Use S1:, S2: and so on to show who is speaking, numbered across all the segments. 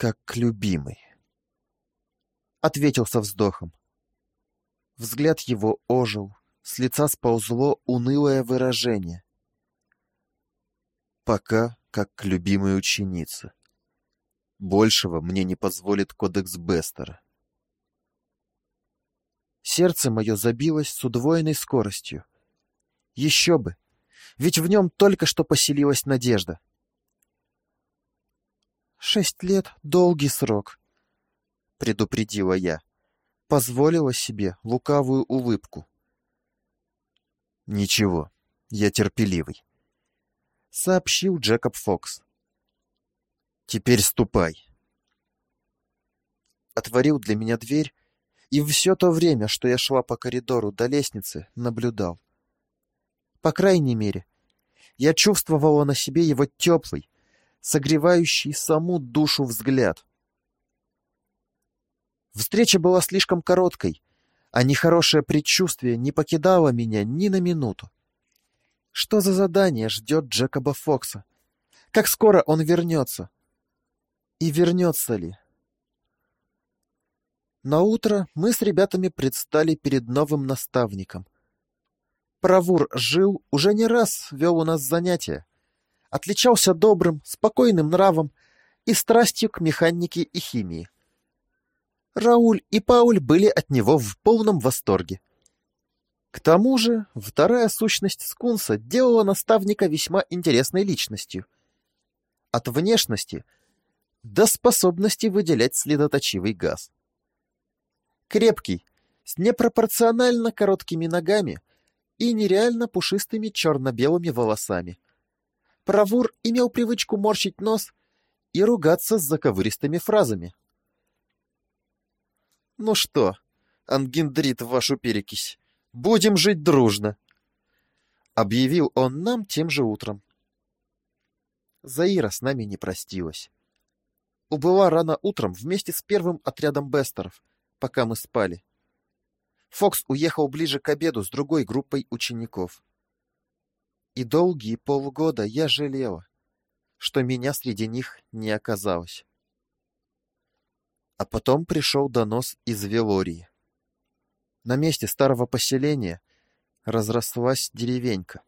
S1: как любимый», — ответил со вздохом. Взгляд его ожил, с лица сползло унылое выражение. «Пока как к любимой ученице. Большего мне не позволит кодекс Бестера». Сердце мое забилось с удвоенной скоростью. Еще бы! Ведь в нем только что поселилась надежда. «Шесть лет — долгий срок», — предупредила я. Позволила себе лукавую улыбку. «Ничего, я терпеливый», — сообщил Джекоб Фокс. «Теперь ступай». Отворил для меня дверь и все то время, что я шла по коридору до лестницы, наблюдал. По крайней мере, я чувствовала на себе его теплый, согревающий саму душу взгляд. Встреча была слишком короткой, а нехорошее предчувствие не покидало меня ни на минуту. Что за задание ждет Джекоба Фокса? Как скоро он вернется? И вернется ли? На утро мы с ребятами предстали перед новым наставником. Правур жил, уже не раз вел у нас занятия. Отличался добрым, спокойным нравом и страстью к механике и химии. Рауль и Пауль были от него в полном восторге. К тому же, вторая сущность скунса делала наставника весьма интересной личностью. От внешности до способности выделять следоточивый газ крепкий, с непропорционально короткими ногами и нереально пушистыми черно-белыми волосами. Правур имел привычку морщить нос и ругаться с заковыристыми фразами. «Ну что, ангендрит вашу перекись, будем жить дружно!» Объявил он нам тем же утром. Заира с нами не простилась. Убыла рано утром вместе с первым отрядом бестеров, пока мы спали. Фокс уехал ближе к обеду с другой группой учеников. И долгие полгода я жалела, что меня среди них не оказалось. А потом пришел донос из Велории. На месте старого поселения разрослась деревенька.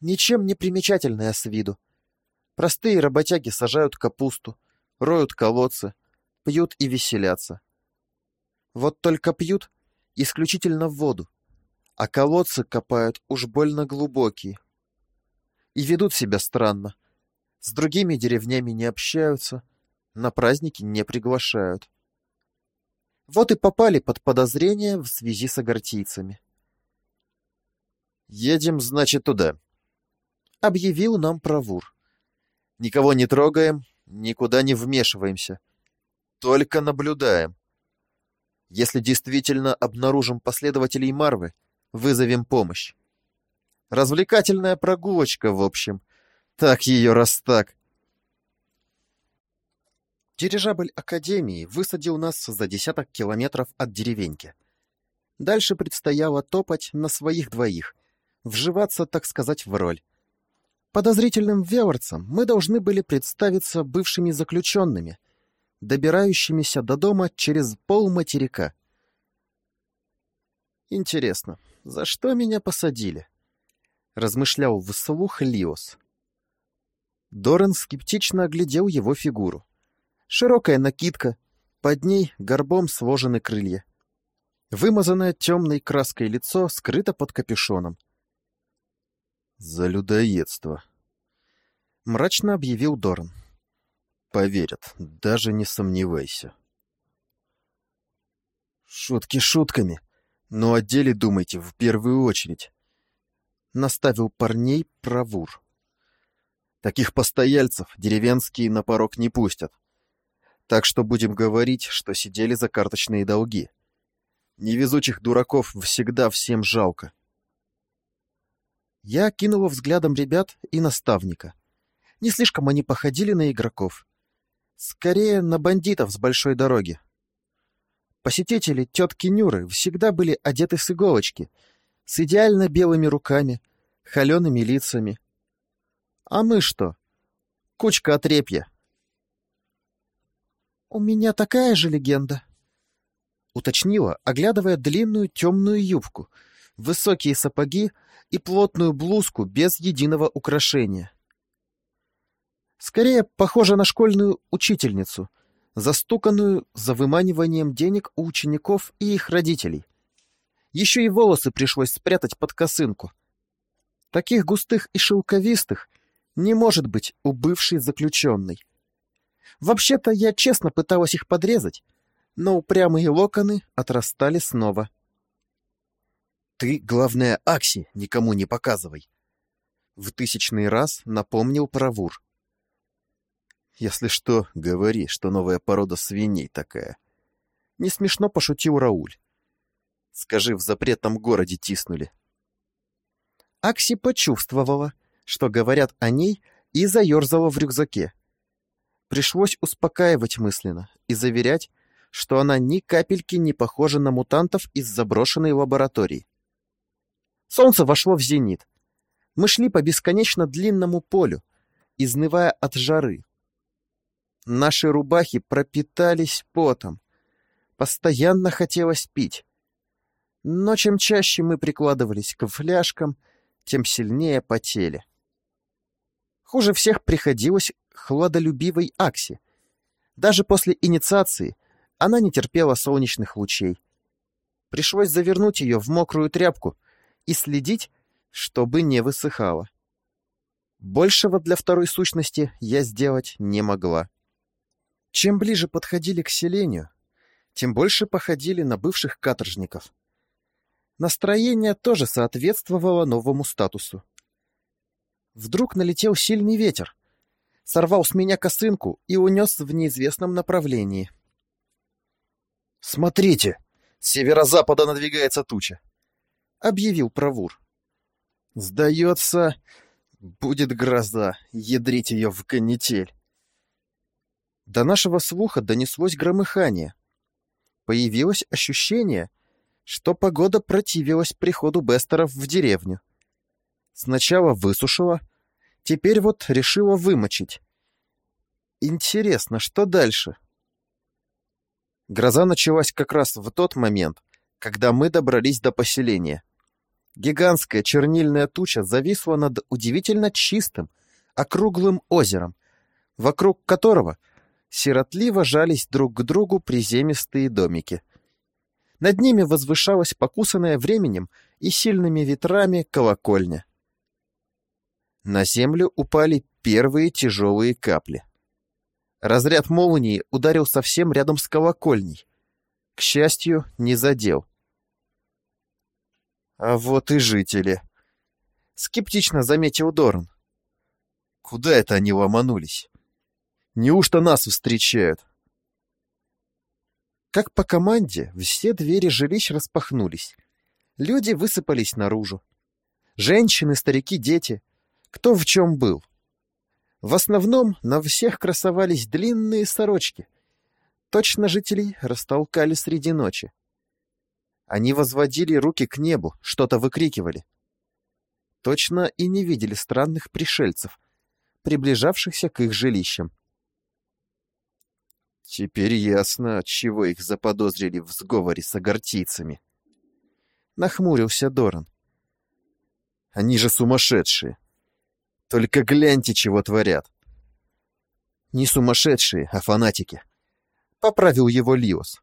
S1: Ничем не примечательная с виду. Простые работяги сажают капусту, роют колодцы, пьют и веселятся. Вот только пьют исключительно в воду, а колодцы копают уж больно глубокие. И ведут себя странно. С другими деревнями не общаются, на праздники не приглашают. Вот и попали под подозрение в связи с агартийцами. «Едем, значит, туда», — объявил нам Правур. «Никого не трогаем, никуда не вмешиваемся. Только наблюдаем. Если действительно обнаружим последователей Марвы, вызовем помощь. Развлекательная прогулочка, в общем. Так ее раз так. Дирижабль Академии высадил нас за десяток километров от деревеньки. Дальше предстояло топать на своих двоих, вживаться, так сказать, в роль. Подозрительным веворцам мы должны были представиться бывшими заключенными, добирающимися до дома через пол материка. «Интересно, за что меня посадили?» — размышлял вслух Лиос. Доран скептично оглядел его фигуру. Широкая накидка, под ней горбом сложены крылья. Вымазанное темной краской лицо скрыто под капюшоном. «За людоедство», — мрачно объявил Доран. Поверят, даже не сомневайся. Шутки шутками, но о деле думайте в первую очередь. Наставил парней правур. Таких постояльцев деревенские на порог не пустят. Так что будем говорить, что сидели за карточные долги. Невезучих дураков всегда всем жалко. Я кинула взглядом ребят и наставника. Не слишком они походили на игроков. Скорее, на бандитов с большой дороги. Посетители тетки Нюры всегда были одеты с иголочки, с идеально белыми руками, холеными лицами. А мы что? Кучка отрепья. «У меня такая же легенда», — уточнила, оглядывая длинную темную юбку, высокие сапоги и плотную блузку без единого украшения. Скорее, похожа на школьную учительницу, застуканную за выманиванием денег у учеников и их родителей. Еще и волосы пришлось спрятать под косынку. Таких густых и шелковистых не может быть у бывшей заключенной. Вообще-то я честно пыталась их подрезать, но упрямые локоны отрастали снова.
S2: «Ты, главное, Акси никому не показывай!» В тысячный раз напомнил Правур. «Если что, говори, что новая порода свиней такая». Не смешно пошутил Рауль. «Скажи, в запретном городе тиснули».
S1: Акси почувствовала, что говорят о ней, и заерзала в рюкзаке. Пришлось успокаивать мысленно и заверять, что она ни капельки не похожа на мутантов из заброшенной лаборатории. Солнце вошло в зенит. Мы шли по бесконечно длинному полю, изнывая от жары. Наши рубахи пропитались потом. Постоянно хотелось пить. Но чем чаще мы прикладывались к фляжкам, тем сильнее потели. Хуже всех приходилось хладолюбивой Акси. Даже после инициации она не терпела солнечных лучей. Пришлось завернуть ее в мокрую тряпку и следить, чтобы не высыхала. Большего для второй сущности я сделать не могла. Чем ближе подходили к селению, тем больше походили на бывших каторжников. Настроение тоже соответствовало новому статусу. Вдруг налетел сильный ветер, сорвал с меня косынку и унес в неизвестном направлении.
S2: «Смотрите, с северо-запада надвигается туча», — объявил Правур.
S1: «Сдается, будет гроза, ядрить ее в канитель». До нашего слуха донеслось громыхание. Появилось ощущение, что погода противилась приходу Бестеров в деревню. Сначала высушила, теперь вот решила вымочить. Интересно, что дальше? Гроза началась как раз в тот момент, когда мы добрались до поселения. Гигантская чернильная туча зависла над удивительно чистым, округлым озером, вокруг которого сиротливо жались друг к другу приземистые домики. Над ними возвышалась покусанная временем и сильными ветрами колокольня. На землю упали первые тяжелые капли. Разряд молнии ударил совсем рядом с колокольней. К счастью, не задел. А вот и жители. Скептично заметил Дорн.
S2: Куда это они ломанулись? Неужто нас встречают?
S1: Как по команде, все двери жилищ распахнулись. Люди высыпались наружу. Женщины, старики, дети. Кто в чем был. В основном на всех красовались длинные сорочки. Точно жителей растолкали среди ночи. Они возводили руки к небу, что-то выкрикивали. Точно и не видели странных пришельцев, приближавшихся к их жилищам.
S2: Теперь ясно, чего их заподозрили в сговоре с агартийцами.
S1: Нахмурился Доран.
S2: Они же сумасшедшие. Только гляньте, чего творят.
S1: Не сумасшедшие, а фанатики. Поправил его Лиос.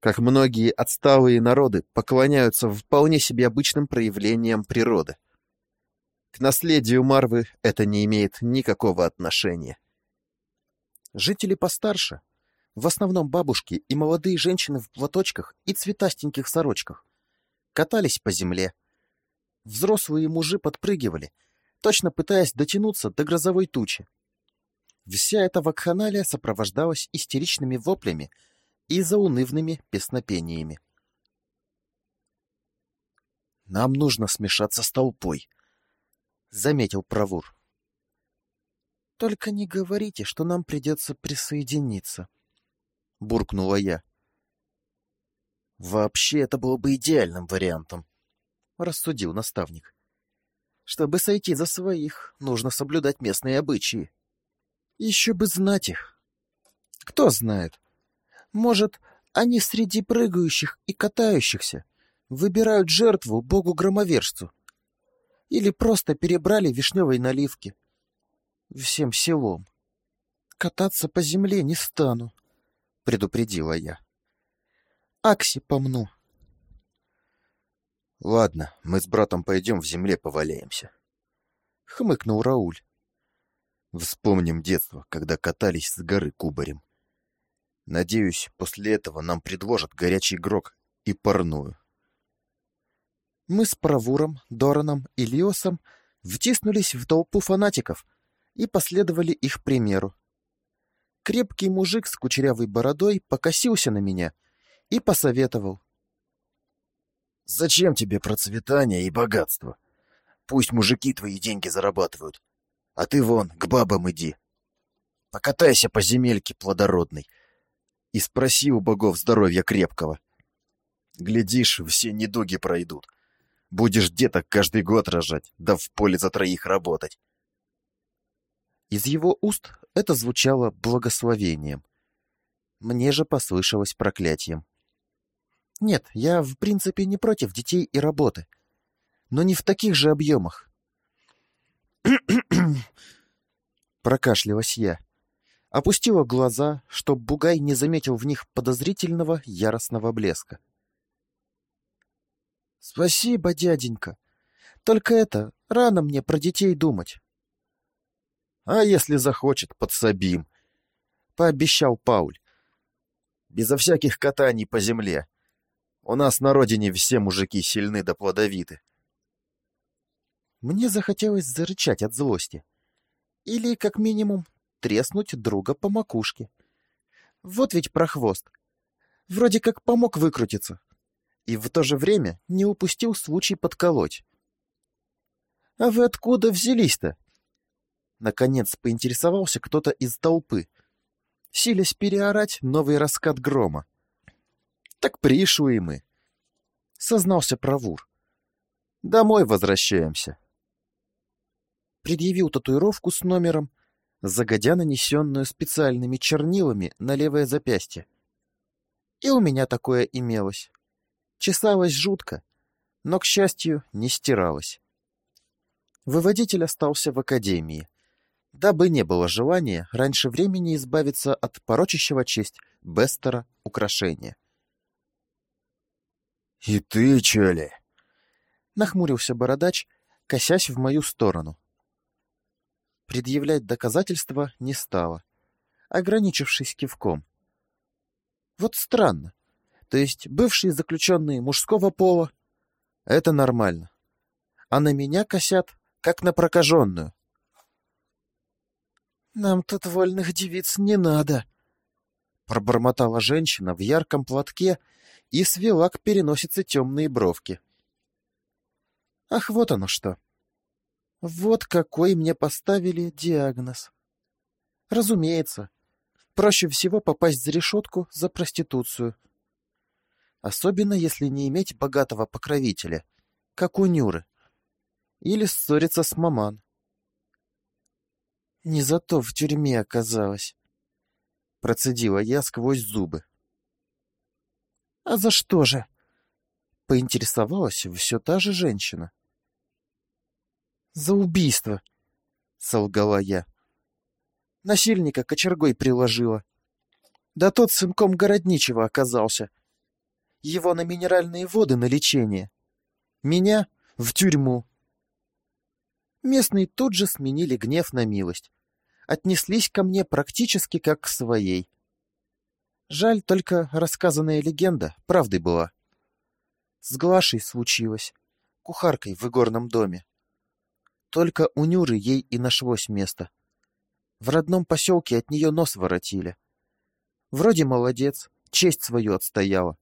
S1: Как многие отсталые народы поклоняются вполне себе обычным проявлениям природы. К наследию Марвы это не имеет никакого отношения. Жители постарше, в основном бабушки и молодые женщины в платочках и цветастеньких сорочках, катались по земле. Взрослые мужи подпрыгивали, точно пытаясь дотянуться до грозовой тучи. Вся эта вакханалия сопровождалась истеричными воплями и заунывными песнопениями. «Нам нужно смешаться с толпой», — заметил Правур. «Только не говорите, что нам придется присоединиться», — буркнула я. «Вообще, это было бы идеальным вариантом», — рассудил наставник. «Чтобы сойти за своих, нужно соблюдать местные обычаи. Еще бы знать их. Кто знает. Может, они среди прыгающих и катающихся выбирают жертву богу-громовержцу. Или просто перебрали вишневой наливки. Всем селом. Кататься по земле не стану, предупредила я. Акси помну.
S2: Ладно, мы с братом пойдем в земле поваляемся. Хмыкнул Рауль. Вспомним детство, когда катались с горы кубарем. Надеюсь, после этого нам предложат горячий грок и парную.
S1: Мы с Правуром, Дораном и Лиосом втиснулись в толпу фанатиков и последовали их примеру. Крепкий мужик с кучерявой бородой покосился на меня и посоветовал.
S2: «Зачем тебе процветание и богатство? Пусть мужики твои деньги зарабатывают, а ты вон к бабам иди. Покатайся по земельке плодородной и спроси у богов здоровья крепкого. Глядишь, все недуги пройдут. Будешь деток каждый год рожать, да в поле за троих работать.
S1: Из его уст это звучало благословением. Мне же послышалось проклятием. Нет, я в принципе не против детей и работы. Но не в таких же объемах. Прокашлялась я. Опустила глаза, чтоб Бугай не заметил в них подозрительного яростного блеска. «Спасибо, дяденька. Только это, рано мне про детей думать».
S2: «А если захочет, подсобим», — пообещал Пауль. «Безо всяких катаний по земле. У нас на родине все мужики сильны да плодовиты».
S1: Мне захотелось зарычать от злости. Или, как минимум, треснуть друга по макушке. Вот ведь прохвост. Вроде как помог выкрутиться. И в то же время не упустил случай подколоть. «А вы откуда взялись-то?» Наконец поинтересовался кто-то из толпы, силясь переорать новый раскат грома. «Так пришли мы», — сознался Правур. «Домой возвращаемся». Предъявил татуировку с номером — загодя нанесенную специальными чернилами на левое запястье. И у меня такое имелось. Чесалось жутко, но, к счастью, не стиралось. Выводитель остался в академии, дабы не было желания раньше времени избавиться от порочащего честь Бестера украшения.
S2: «И ты, чё ли?»
S1: — нахмурился бородач, косясь в мою сторону предъявлять доказательства не стала, ограничившись кивком. Вот странно. То есть бывшие заключенные мужского пола — это нормально. А на меня косят, как на прокаженную. «Нам тут вольных девиц не надо», — пробормотала женщина в ярком платке и свела к переносице темные бровки. «Ах, вот оно что!» Вот какой мне поставили диагноз. Разумеется, проще всего попасть за решетку за проституцию. Особенно, если не иметь богатого покровителя, как у Нюры. Или ссориться с маман. Не зато в тюрьме оказалась. Процедила я сквозь зубы. А за что же? Поинтересовалась все та же женщина. «За убийство!» — солгала я. Насильника кочергой приложила. Да тот сынком городничего оказался. Его на минеральные воды на лечение. Меня — в тюрьму. Местные тут же сменили гнев на милость. Отнеслись ко мне практически как к своей. Жаль, только рассказанная легенда правдой была. С Глашей случилось, кухаркой в игорном доме. Только у Нюры ей и нашлось место. В родном поселке от нее нос воротили. Вроде молодец, честь свою отстояла.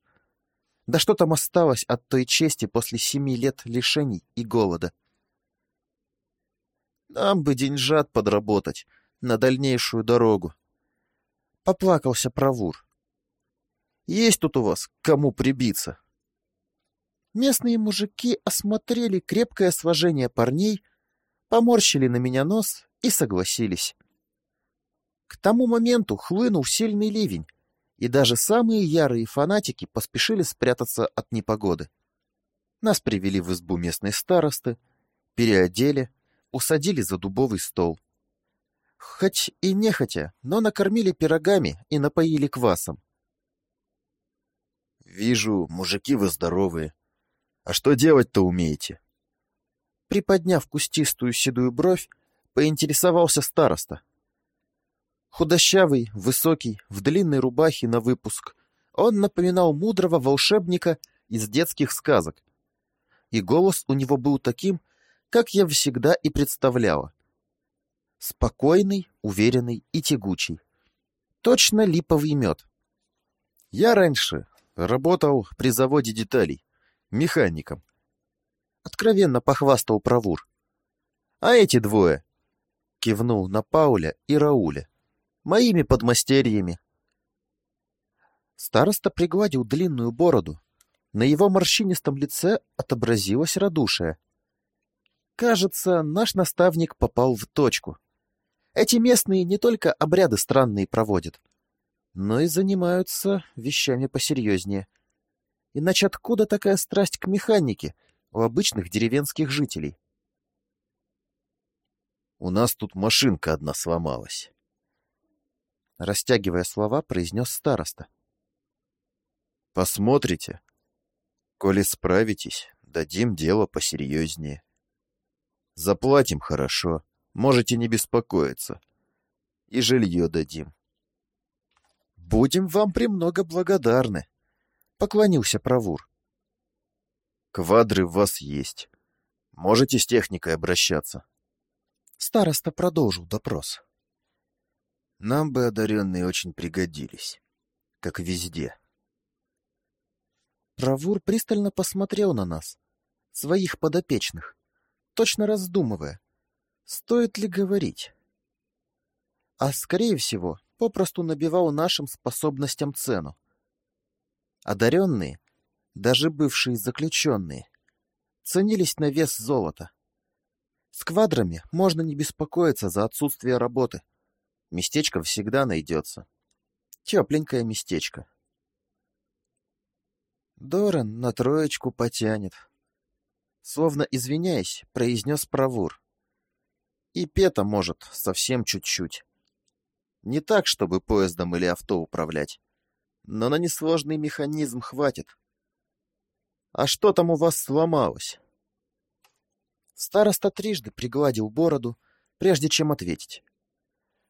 S1: Да что там осталось от той чести после семи лет лишений и голода? Нам бы деньжат подработать на дальнейшую дорогу. Поплакался Правур. Есть тут у вас кому прибиться? Местные мужики осмотрели крепкое сложение парней поморщили на меня нос и согласились. К тому моменту хлынул сильный ливень, и даже самые ярые фанатики поспешили спрятаться от непогоды. Нас привели в избу местной старосты, переодели, усадили за дубовый стол. Хоть и нехотя, но накормили пирогами и напоили квасом.
S2: «Вижу, мужики вы здоровые. А что делать-то умеете?»
S1: Приподняв кустистую седую бровь, поинтересовался староста. Худощавый, высокий, в длинной рубахе на выпуск, он напоминал мудрого волшебника из детских сказок. И голос у него был таким, как я всегда и представляла. Спокойный, уверенный и тягучий. Точно липовый мед. Я раньше работал при заводе деталей, механиком. Откровенно похвастал Правур. А эти двое, кивнул на Пауля и Рауля, моими подмастерьями. Староста пригладил длинную бороду. На его морщинистом лице отобразилось радушие. Кажется, наш наставник попал в точку. Эти местные не только обряды странные проводят, но и занимаются вещами посерьезнее. Иначе откуда такая страсть к механике у обычных деревенских жителей?
S2: У нас тут машинка одна сломалась.
S1: Растягивая слова, произнес староста.
S2: Посмотрите. Коли справитесь, дадим дело посерьезнее. Заплатим хорошо, можете не беспокоиться. И жилье дадим.
S1: Будем вам премного благодарны, поклонился Правур.
S2: Квадры в вас есть. Можете с техникой обращаться.
S1: Староста продолжил допрос.
S2: Нам бы одаренные очень пригодились. Как везде.
S1: Правур пристально посмотрел на нас, своих подопечных, точно раздумывая, стоит ли говорить. А, скорее всего, попросту набивал нашим способностям цену. Одаренные, даже бывшие заключенные, ценились на вес золота. С квадрами можно не беспокоиться за отсутствие работы. Местечко всегда найдется. Тепленькое местечко. Доран на троечку потянет. Словно извиняясь, произнес Правур. И Пета может совсем чуть-чуть. Не так, чтобы поездом или авто управлять. Но на несложный механизм хватит. А что там у вас сломалось? Староста трижды пригладил бороду, прежде чем ответить.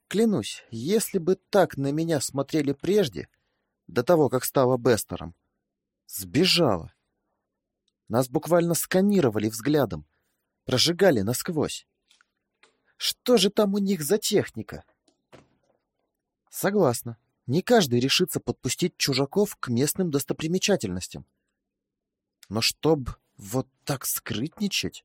S1: Клянусь, если бы так на меня смотрели прежде, до того, как стала Бестером, сбежала. Нас буквально сканировали взглядом, прожигали насквозь. Что же там у них за техника? Согласна. Не каждый решится подпустить чужаков к местным достопримечательностям. Но чтоб вот так скрытничать...